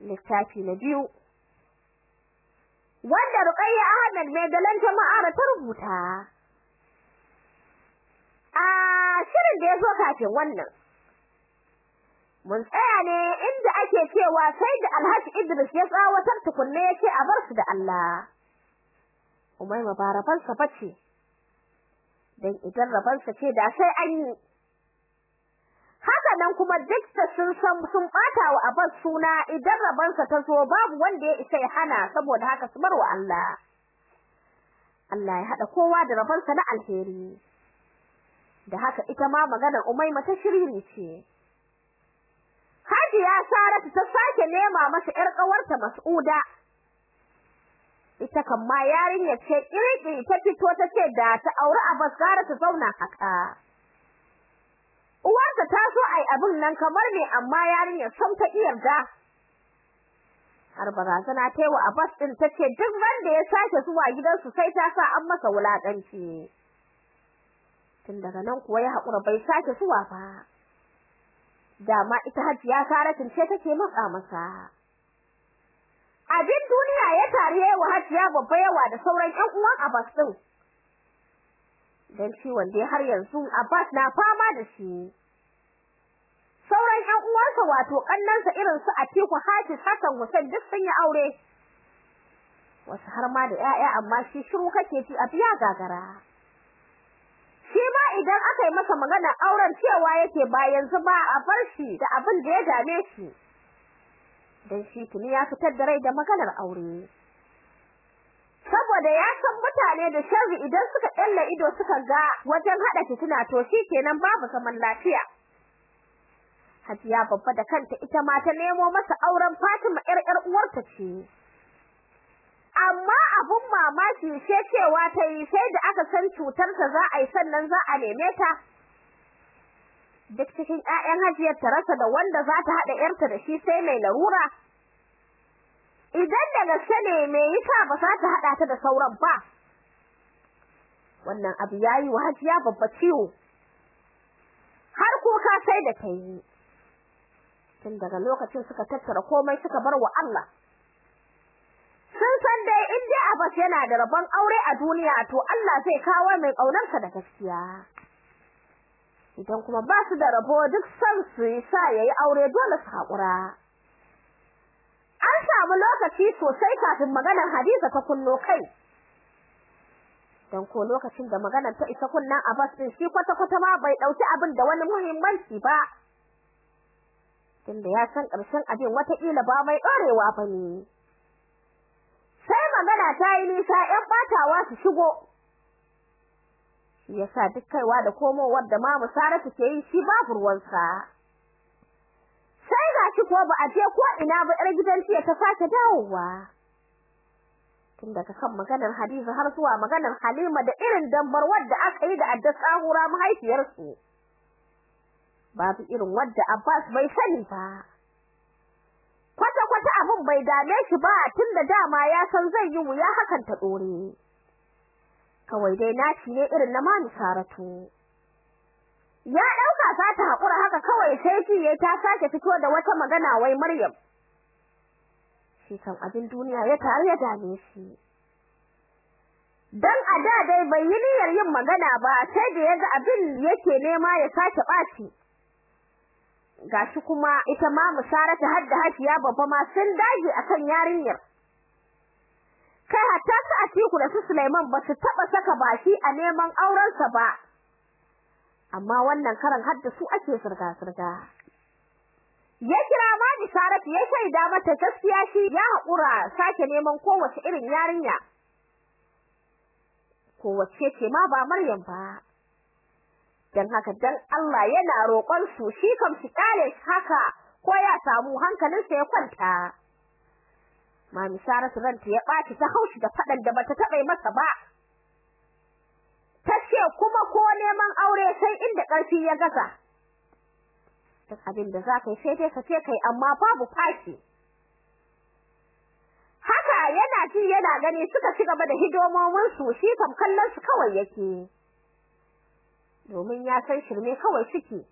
littafi na biyu. Wanda Ruqayya Ahmad mai dalan jama'ar ta rubuta. A shirin da ya zo kafin wannan mun tsaya ne inda ake cewa sai da Alhaji Idris ya tsawatar tukunne ya ce a bar su da Allah. Umayma ba rabansa bace dan idan rabansa ce da sai an yi. Nan kuma duk da sun san sun bata wa Abbas suna idan rabansa ta zo babu wanda ya isa ya hana saboda haka su bar wa Allah. Allah ya hada kowa da rabansa na alheri. Da haka ita ma maganar Umayma ta shiriri ce. Hajiya Saratu ta sake nema masa ƴar ƙawarta Mas'uda. Ita kan ma yarinyar ce kirki ta fito ta ce da ta aure Abbas gara ta zauna haka. Uwarta ta so ai abin nan kamar ne amma yarinyar sam ta yarda. Har barazana ta yi wa Abbas din tace duk wanda ya sake zuwa gidansu sai ta sa an masa wulakanci tun daga nan kuwa ya haƙura bai sake zuwa ba. Dama ita hajiya Saratin ce take matsa masa. Abin duniya ya tare wa hajiya babba yawa da sauran ƴan uwan Abbas din dan ciwon dai har yanzu Abbas na fama da shi. Sauran ƴan uwansa wato kannansa irin su Atiku Hafiz Hassan Hussein duk sun yi aure. Wasu har ma da ƴaƴa amma shi shiru kake ji a biya gagara. Shi ma idan aka yi masa magana auren cewa yake ba yanzu ba a bar shi da abin da ya dame shi. Dan shi tuni ya fitar da rai da maganar aure. Saboda ya san mutane da sharri idan suka ɗalla ido suka ga wajen haɗa fitina to kenan babu zaman lafiya. Hajiya babba da kanta ita ma ta nemo masa auren Fatima ƴar ƴar uwarta ce. Amma abun mamaki ce cewa ta yi sai da aka san cutarsa za a yi sannan za a neme ta. Duk cikin ƴaƴan hajiyar ta rasa da wanda za ta haɗa ƴarta da shi sai mai larura. Idan da gaske ne me yasa ba za ta haɗa ta da sauran ba? Wannan abu yayi wa hajiya babba ciwo. Har kuka sai da ta yi. Tun daga lokacin suka tattara komai suka bar wa Allah. Sun san dai in dai Abbas yana da rabon aure a duniya to Allah zai kawo mai ƙaunarsa da gaskiya. Idan kuma ba su da rabo duk san su sa yayi aure dole su haƙura. Samu lokaci sosai kafin maganar Hadiza ta kunno kai. Dan ko lokacin da maganar ta isa kunnan Abbas din shi kwata kwata ma bai ɗauki abin da wani muhimmanci ba. Tunda ya san ƙarshen abin wata kila ba mai dorewa ba ne sai magana ta yi nisa ƴan batawa su shigo. Yasa duk kaiwa da komowar da mamu Saratu ke yi shi babu ruwansa. Shi ko ba a je ko ina ba ƴar gidan ta sake dawowa. Tun daga kan maganar Hadiza har zuwa maganar Halima da irin dambar wadda aka yi da adda tsahura mahaifiyarsu. Babu irin wadda Abbas bai sani ba. Kwata kwata abin bai dame shi ba tunda dama ya san zai yi wuya hakan ta dore kawai dai naci ne irin na mami Saratu. Ya ɗauka za ta hakura haka kawai sai ji ya ta sake fito da wata magana wai Maryam. Shi kan abin duniya ya tare ya dame shi. Dan a da dai bai yi niyyar yin magana ba sai da yaga abin yake nema ya sake ɓaci gashi kuma ita ma Musarata har da Hajiya babba ma sun dage akan yarinyar. Kai hatta su Atiku da su Sulaiman ba su taba saka baki a neman auren sa ba. Amma wannan karan har da su ake zurga zurga ya kira ma Saratu ya shaida mata gaskiya shi ya haƙura sake neman kowace irin yarinya. Kowace ce ma ba Maryam ba. Dan haka dan Allah yana roƙon su shi kam shi kare haka ko ya samu hankalinsa ya kwanta. Mami Saratu ranta ya ɓaci ta haushi da faɗan da bata taɓa masa ba. Tace kuma ko neman aure sai inda ƙarfi ya gaza. Duk abin da za ka yi sai dai ka ce kai amma babu fashi. Haka yana ji yana gani suka ci gaba da hidimomin su shi kam kallon su kawai yake. Domin ya san shirme kawai suke.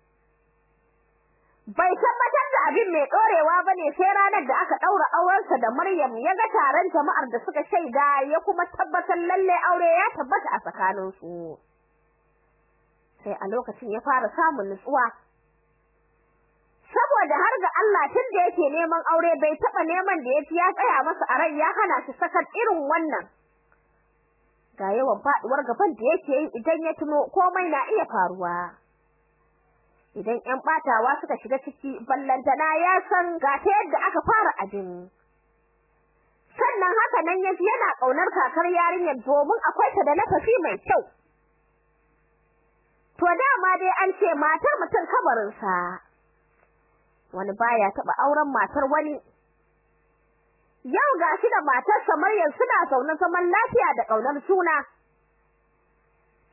Bai tabbatar abin mai dorewa ba ne sai ranar da aka daura aurensa da Maryam ya ga taron jama'ar da suka shaida ya kuma tabbatar lalle aure ya tabbata a tsakanin su sai a lokacin ya fara samun nutsuwa. Saboda har ga Allah tun da yake neman aure bai taba neman da yafi ya tsaya masa a rai ya hana shi sakar irin wannan. Ga yawan faduwar gaban da yake yi idan ya tuno komai na iya faruwa. Idan 'yan batawa suka shiga ciki ballantana ya san ga ta yadda aka fara abin. Sannan haka nan yaji yana ƙaunar kakar yarinyar domin akwai ta da lafafi mai kyau. To dama dai an ce matar mutum kabarin sa wani baya taba auren matar wani. Yau gashi da matarsa Maryam suna zaune zaman lafiya da ƙaunar juna.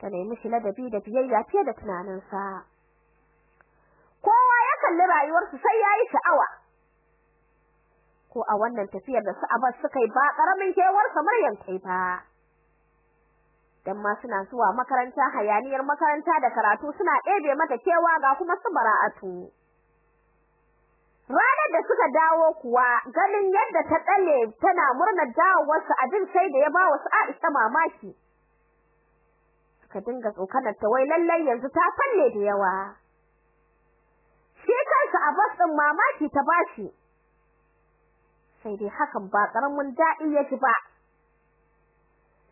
Ta nemi shi ladabi da biyayya fiye da tunaninsa. Kalli rayuwarsu sai yayi sha'awa. Ko a wannan tafiyar da su Abbas suka yi ba ƙaramin kewar Maryam tai ba. Dan ma suna zuwa makaranta hayaniyar makaranta da karatu suna ɗebe mata kewa ga kuma su bara'atu. Ranar da suka dawo kuwa ganin yadda ta tsalle tana murnar dawowar su abin sai da ya ba wasu Aisha mamaki. Suka dinga tsokanar ta wai lallai yanzu ta falle da yawa. Kansa Abbas din mamaki ta bashi sai dai hakan ba ƙaramin daɗi ya ji ba.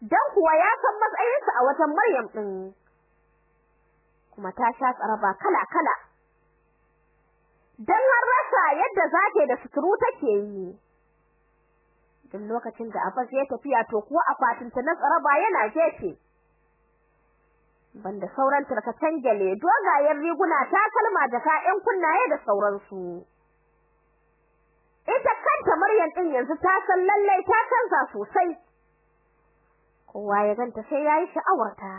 Dan kuwa ya san matsayinsa a watan Maryam din kuma ta sha tsaraba kala kala dan har rasa yadda zake da suturu take yi. Duk lokacin da Abbas ya tafiya to kuwa akwatin ta na tsaraba yana gefe. Banda sauran tarkacen gele dogayen riguna takalma da ka'yan kunnaye da sauransu. Ita kanta Maryam din yanzu ta san lalle ta canza sosai. Kowa ya ganta sai yayi sha'awarta.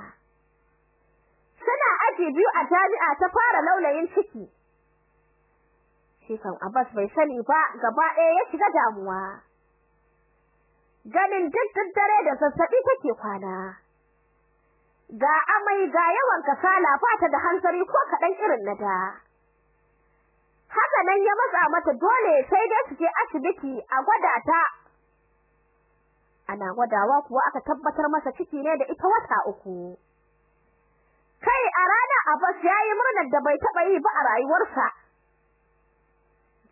Suna aji biyu a jami'a ta fara laulayin ciki. Shi kan Abbas bai sani ba gaba ɗaya ya shiga damuwa. Ganin duk dare da zazzaɓi take kwana. Ga amai ga yawan kasala fata da hansari ko kaɗan irin na da. Haka nan ya matsa mata dole sai dai su je asibiti a gwada ta. Ana gwadawa kuwa aka tabbatar masa ciki ne da ita wata uku. Kai a rana Abbas yayi murnar da bai taba yi ba a rayuwarsa.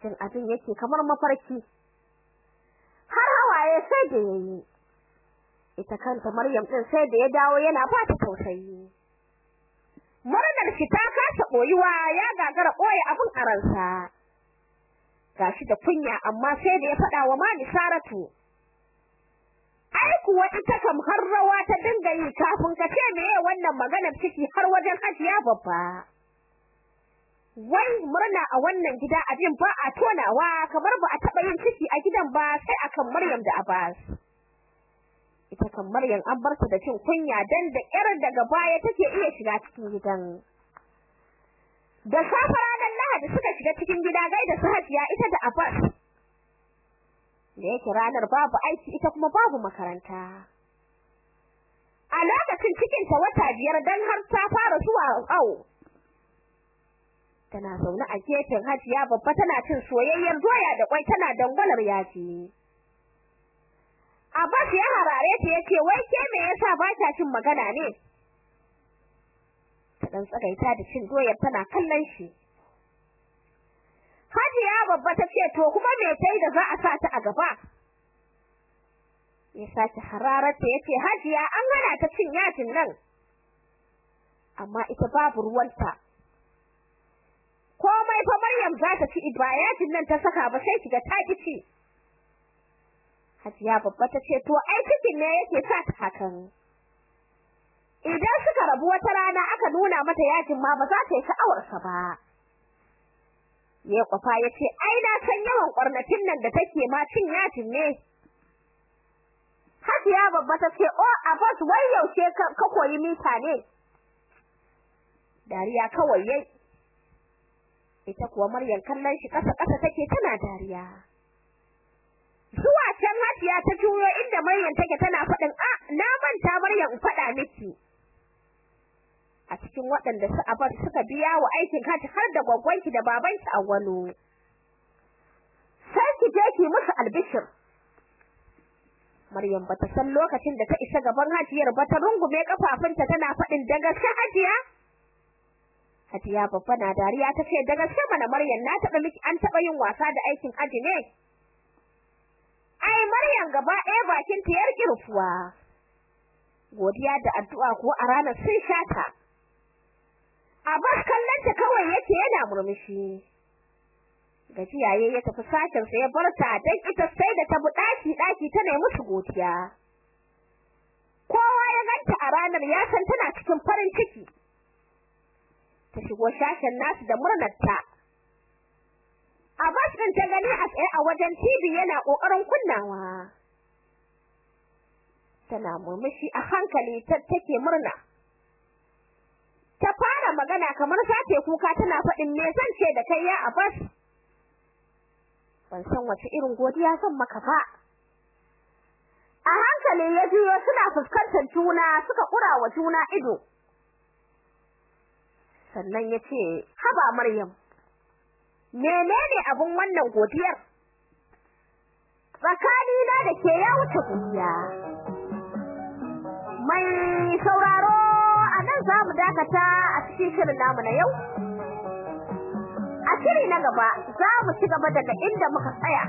Jin abin yake kamar mafarki. Har hawaye sai da yayi ita kanta Maryam din sai da ya dawo yana ba ta tausayi. Murnar shi ta kasa boyuwa ya gagara ɓoye abin a ransa. Gashi da kunya amma sai da ya faɗa wa Mani Saratu ai kuwa ita kam har rawa ta dinga yi kafin ka ce meye wannan maganar ciki har wajen hajiya babba. Wai murna a wannan gida abin ba a tonawa kamar ba a taɓa yin ciki a gidan ba sai akan Maryam da Abbas. Ita kan Maryam an bar ta da cin kunya dan da ƙyar daga baya take iya shiga cikin gidan. Da safa ranar Lahadi suka shiga cikin gida gaida su Hajiya ita da Abbas. Da yake ranar babu aiki ita kuma babu makaranta. A lokacin cikin ta wata biyar dan har ta fara zuwa awo. Tana zaune a gefen Hajiya babba tana cin soyayyar doya da kwai tana dangwalar yaji. Abbas ya harare ta ya ce wai ke me yasa ba ta cin magana ne? Ta dan tsagaita da cin doyar tana kallon shi. Hajiya babba ta ce to kuma me tai da za a sa ta a gaba? Ya sake hararta ya ce Hajiya an hana ta cin yajin nan. Amma ita babu ruwanta. Komai fa Maryam za ta ci ba yajin nan ta saka ba sai kiga ta ci. Hajiya babba ta ce to ai cikin ne yake sa ta hakan idan suka rabu wata rana aka nuna mata yajin ma ba za ta yi sha'awarsa ba. Ya kwafa ya ce ai na san yawan ƙwarnatin nan da take ma cin yajin ne. Hajiya babba ta ce o Abbas wai yaushe ka koyi mita ne? Dariya kawai yayi. Ita kuwa Maryam kallon shi kasa kasa take tana dariya. Zuwa can Hajiya ta juyo inda Maryam take tana faɗin a na manta Maryam faɗa miki. A cikin waɗanda su Abbas suka biya wa aikin haji har da gwaggwanki da babanki a wano sai ki je ki musu albishir. Maryam bata san lokacin da ta isa gaban Hajiyar ba ta rungume kafafunta tana faɗin da gaske Hajiya? Hajiya babba na dariya ta ce da gaske mana Maryam na taɓa miki an taɓa yin wasa da aikin haji ne? Maryam gaba ɗaya bakin ta yar kirfuwa godiya da addu'a ko a ranar sun shata Abbas kallon ta kawai yake yana murmushi. Gajiyaye ya tafi sashen sa ya bar ta dan ita sai da ta bu daki daki ta nemi musu godiya. Kowa ya ganta a ranar ya san tana cikin farin ciki. Ta shigo sashen nasu da murnar din ta gani a tsaye a wajen TV yana ƙoƙarin kunnawa. Tana murmushi a hankali ta take murna. Ta fara magana kamar sace kuka tana faɗin me zan ce da kai ya Abbas? Ban san wace irin godiya zan maka ba. A hankali ya juyo suna fuskantar juna suka kura wa juna ido. Sannan ya ce haba maryam. Menene abun wannan godiyar? Tsakanina da ke ya wuce godiya. Mai sauraro a nan za mu dakata a cikin shirin namu na yau. A shiri na gaba za mu ci gaba daga inda muka tsaya.